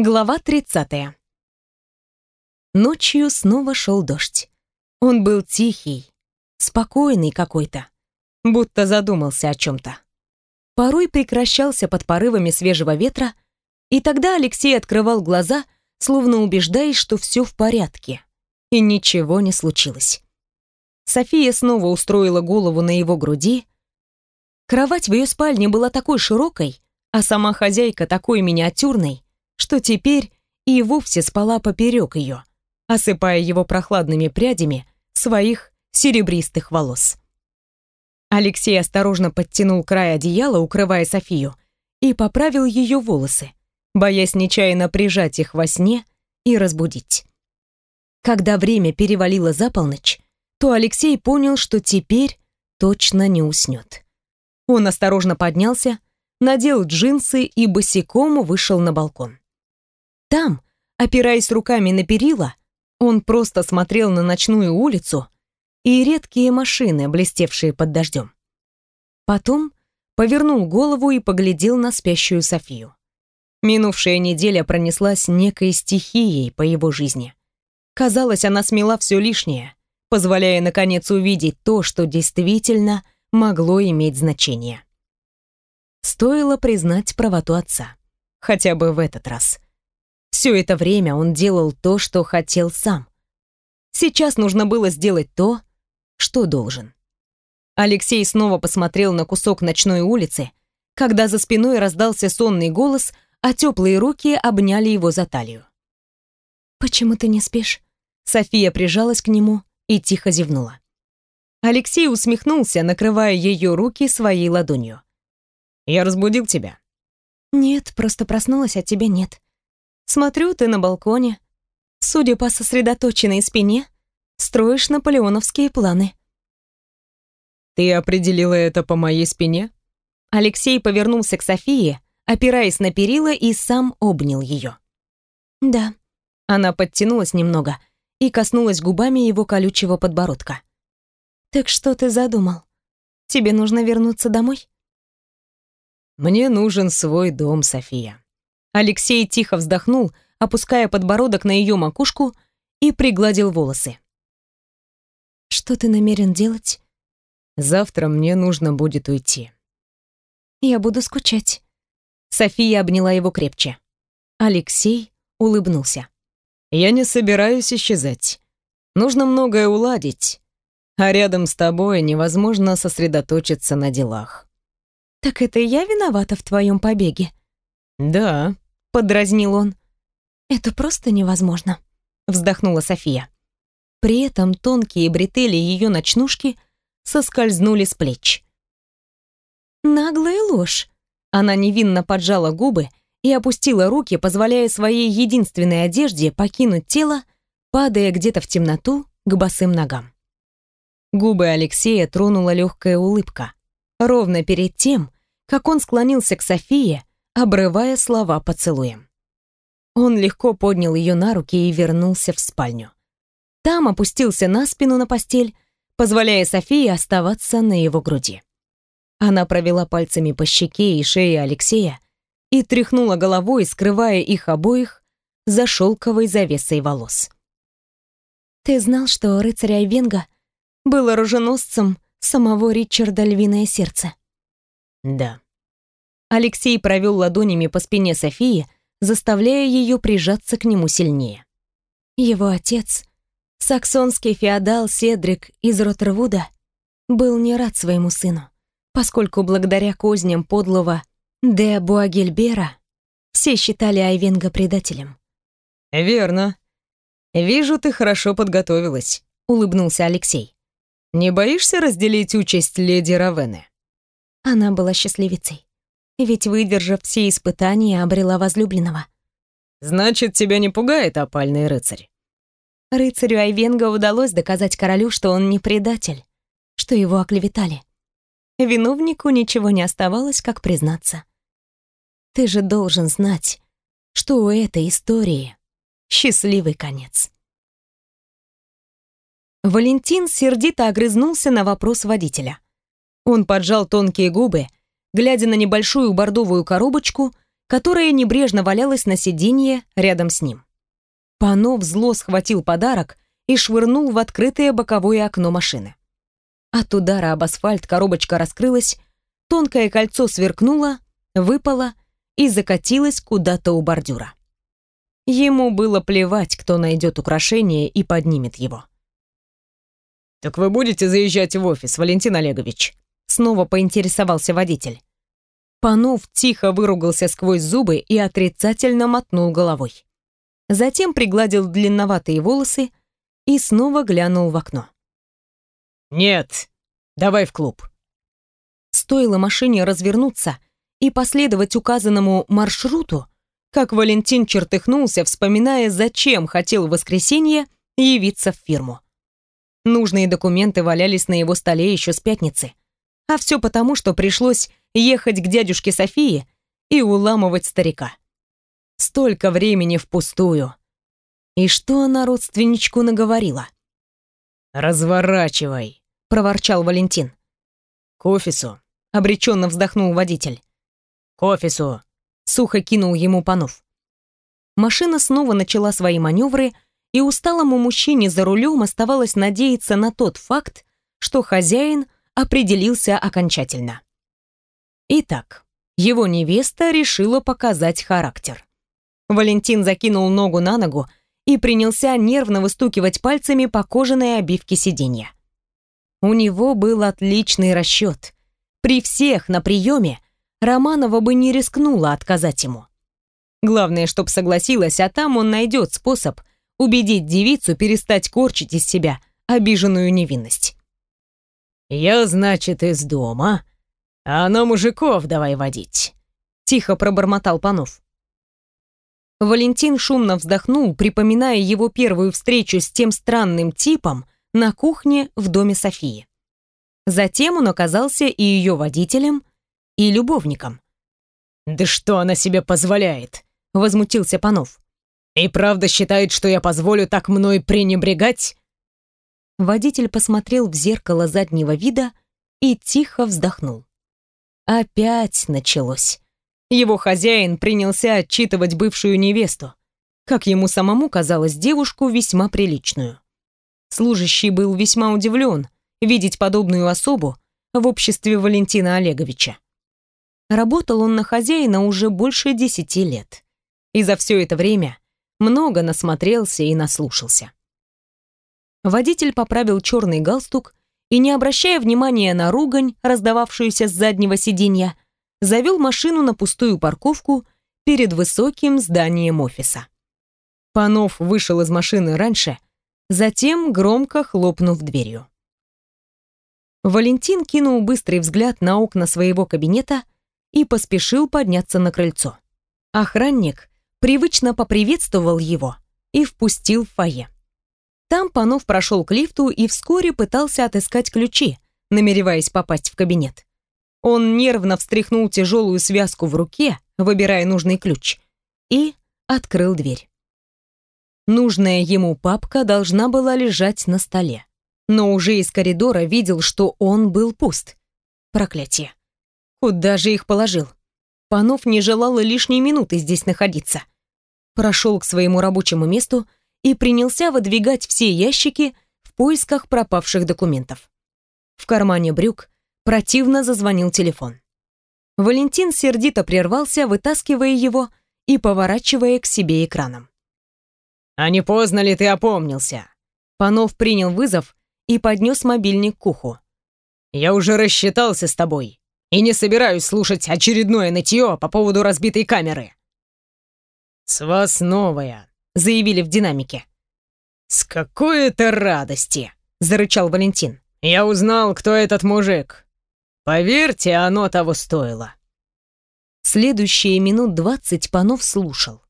Глава 30. Ночью снова шел дождь. Он был тихий, спокойный какой-то, будто задумался о чем-то. Порой прекращался под порывами свежего ветра, и тогда Алексей открывал глаза, словно убеждаясь, что все в порядке, и ничего не случилось. София снова устроила голову на его груди. Кровать в ее спальне была такой широкой, а сама хозяйка такой миниатюрной, что теперь и вовсе спала поперек ее, осыпая его прохладными прядями своих серебристых волос. Алексей осторожно подтянул край одеяла, укрывая Софию, и поправил ее волосы, боясь нечаянно прижать их во сне и разбудить. Когда время перевалило за полночь, то Алексей понял, что теперь точно не уснет. Он осторожно поднялся, надел джинсы и босиком вышел на балкон. Там, опираясь руками на перила, он просто смотрел на ночную улицу и редкие машины, блестевшие под дождем. Потом повернул голову и поглядел на спящую Софию. Минувшая неделя пронеслась некой стихией по его жизни. Казалось, она смела все лишнее, позволяя наконец увидеть то, что действительно могло иметь значение. Стоило признать правоту отца. Хотя бы в этот раз. Все это время он делал то, что хотел сам. Сейчас нужно было сделать то, что должен. Алексей снова посмотрел на кусок ночной улицы, когда за спиной раздался сонный голос, а теплые руки обняли его за талию. «Почему ты не спишь?» София прижалась к нему и тихо зевнула. Алексей усмехнулся, накрывая ее руки своей ладонью. «Я разбудил тебя?» «Нет, просто проснулась, а тебя нет. Смотрю, ты на балконе. Судя по сосредоточенной спине, строишь наполеоновские планы. Ты определила это по моей спине? Алексей повернулся к Софии, опираясь на перила и сам обнял ее. Да. Она подтянулась немного и коснулась губами его колючего подбородка. Так что ты задумал? Тебе нужно вернуться домой? Мне нужен свой дом, София. Алексей тихо вздохнул, опуская подбородок на ее макушку и пригладил волосы. «Что ты намерен делать?» «Завтра мне нужно будет уйти». «Я буду скучать». София обняла его крепче. Алексей улыбнулся. «Я не собираюсь исчезать. Нужно многое уладить, а рядом с тобой невозможно сосредоточиться на делах». «Так это я виновата в твоем побеге?» «Да», — подразнил он. «Это просто невозможно», — вздохнула София. При этом тонкие бретели ее ночнушки соскользнули с плеч. «Наглая ложь!» Она невинно поджала губы и опустила руки, позволяя своей единственной одежде покинуть тело, падая где-то в темноту к босым ногам. Губы Алексея тронула легкая улыбка. Ровно перед тем, как он склонился к Софии, обрывая слова поцелуем. Он легко поднял ее на руки и вернулся в спальню. Там опустился на спину на постель, позволяя Софии оставаться на его груди. Она провела пальцами по щеке и шее Алексея и тряхнула головой, скрывая их обоих за шелковой завесой волос. «Ты знал, что рыцарь Айвенга был оруженосцем самого Ричарда Львиное Сердце?» «Да», Алексей провел ладонями по спине Софии, заставляя ее прижаться к нему сильнее. Его отец, саксонский феодал Седрик из Роттервуда, был не рад своему сыну, поскольку благодаря козням подлого де Буагельбера все считали Айвенга предателем. «Верно. Вижу, ты хорошо подготовилась», — улыбнулся Алексей. «Не боишься разделить участь леди Равены?» Она была счастливицей ведь, выдержав все испытания, обрела возлюбленного. «Значит, тебя не пугает опальный рыцарь?» Рыцарю Айвенга удалось доказать королю, что он не предатель, что его оклеветали. Виновнику ничего не оставалось, как признаться. Ты же должен знать, что у этой истории счастливый конец. Валентин сердито огрызнулся на вопрос водителя. Он поджал тонкие губы, глядя на небольшую бордовую коробочку, которая небрежно валялась на сиденье рядом с ним. Панов зло схватил подарок и швырнул в открытое боковое окно машины. От удара об асфальт коробочка раскрылась, тонкое кольцо сверкнуло, выпало и закатилось куда-то у бордюра. Ему было плевать, кто найдет украшение и поднимет его. «Так вы будете заезжать в офис, Валентин Олегович?» Снова поинтересовался водитель. Панов тихо выругался сквозь зубы и отрицательно мотнул головой. Затем пригладил длинноватые волосы и снова глянул в окно. «Нет, давай в клуб». Стоило машине развернуться и последовать указанному маршруту, как Валентин чертыхнулся, вспоминая, зачем хотел в воскресенье явиться в фирму. Нужные документы валялись на его столе еще с пятницы. А все потому, что пришлось ехать к дядюшке Софии и уламывать старика. Столько времени впустую. И что она родственничку наговорила? «Разворачивай», — проворчал Валентин. «К офису», — обреченно вздохнул водитель. «К офису», — сухо кинул ему Панов. Машина снова начала свои маневры, и усталому мужчине за рулем оставалось надеяться на тот факт, что хозяин определился окончательно. Итак, его невеста решила показать характер. Валентин закинул ногу на ногу и принялся нервно выстукивать пальцами по кожаной обивке сиденья. У него был отличный расчет. При всех на приеме Романова бы не рискнула отказать ему. Главное, чтоб согласилась, а там он найдет способ убедить девицу перестать корчить из себя обиженную невинность. «Я, значит, из дома, а на мужиков давай водить», — тихо пробормотал Панов. Валентин шумно вздохнул, припоминая его первую встречу с тем странным типом на кухне в доме Софии. Затем он оказался и ее водителем, и любовником. «Да что она себе позволяет?» — возмутился Панов. «И правда считает, что я позволю так мной пренебрегать?» Водитель посмотрел в зеркало заднего вида и тихо вздохнул. Опять началось. Его хозяин принялся отчитывать бывшую невесту, как ему самому казалось, девушку весьма приличную. Служащий был весьма удивлен видеть подобную особу в обществе Валентина Олеговича. Работал он на хозяина уже больше десяти лет. И за все это время много насмотрелся и наслушался. Водитель поправил черный галстук и, не обращая внимания на ругань, раздававшуюся с заднего сиденья, завел машину на пустую парковку перед высоким зданием офиса. Панов вышел из машины раньше, затем громко хлопнув дверью. Валентин кинул быстрый взгляд на окна своего кабинета и поспешил подняться на крыльцо. Охранник привычно поприветствовал его и впустил в фойе. Там Панов прошел к лифту и вскоре пытался отыскать ключи, намереваясь попасть в кабинет. Он нервно встряхнул тяжелую связку в руке, выбирая нужный ключ, и открыл дверь. Нужная ему папка должна была лежать на столе, но уже из коридора видел, что он был пуст. Проклятие. Куда же их положил? Панов не желал лишней минуты здесь находиться. Прошел к своему рабочему месту и принялся выдвигать все ящики в поисках пропавших документов. В кармане брюк противно зазвонил телефон. Валентин сердито прервался, вытаскивая его и поворачивая к себе экраном. «А не поздно ли ты опомнился?» Панов принял вызов и поднес мобильник к уху. «Я уже рассчитался с тобой и не собираюсь слушать очередное нытье по поводу разбитой камеры». «С вас новая», — заявили в динамике. «С какой это радости!» — зарычал Валентин. «Я узнал, кто этот мужик. Поверьте, оно того стоило. Следующие минут двадцать Панов слушал.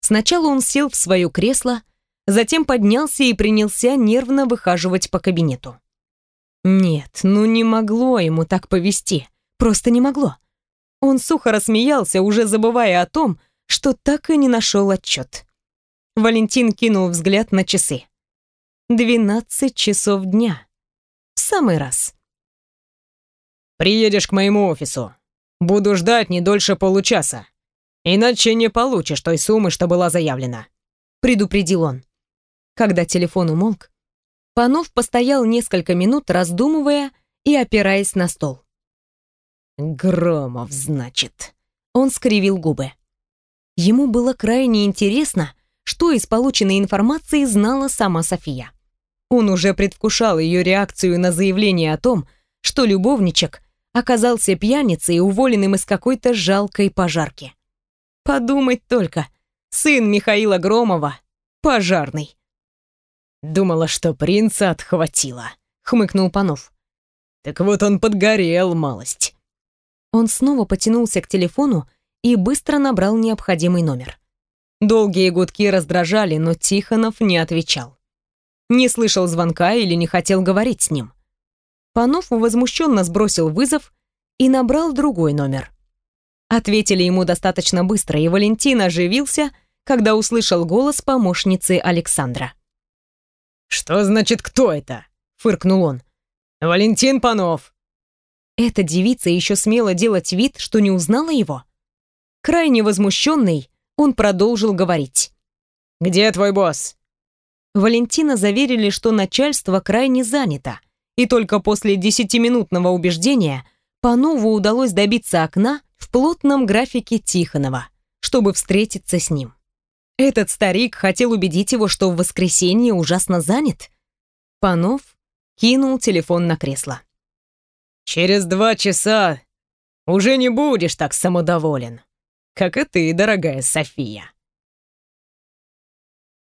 Сначала он сел в свое кресло, затем поднялся и принялся нервно выхаживать по кабинету. Нет, ну не могло ему так повести. Просто не могло. Он сухо рассмеялся, уже забывая о том, что так и не нашел отчет. Валентин кинул взгляд на часы. Двенадцать часов дня. В самый раз. Приедешь к моему офису. Буду ждать не дольше получаса. Иначе не получишь той суммы, что была заявлена», — предупредил он. Когда телефон умолк, Панов постоял несколько минут, раздумывая и опираясь на стол. «Громов, значит». Он скривил губы. Ему было крайне интересно, что из полученной информации знала сама София. Он уже предвкушал ее реакцию на заявление о том, что любовничек оказался пьяницей уволенным из какой-то жалкой пожарки. Подумать только, сын Михаила Громова — пожарный. «Думала, что принца отхватила», — хмыкнул Панов. «Так вот он подгорел малость». Он снова потянулся к телефону и быстро набрал необходимый номер. Долгие гудки раздражали, но Тихонов не отвечал. Не слышал звонка или не хотел говорить с ним. Панов возмущенно сбросил вызов и набрал другой номер. Ответили ему достаточно быстро, и Валентин оживился, когда услышал голос помощницы Александра. «Что значит, кто это?» — фыркнул он. «Валентин Панов». Эта девица еще смела делать вид, что не узнала его. Крайне возмущенный, он продолжил говорить. «Где твой босс?» Валентина заверили, что начальство крайне занято, и только после десятиминутного убеждения Панову удалось добиться окна в плотном графике Тихонова, чтобы встретиться с ним. Этот старик хотел убедить его, что в воскресенье ужасно занят. Панов кинул телефон на кресло. «Через два часа уже не будешь так самодоволен», как и ты, дорогая София.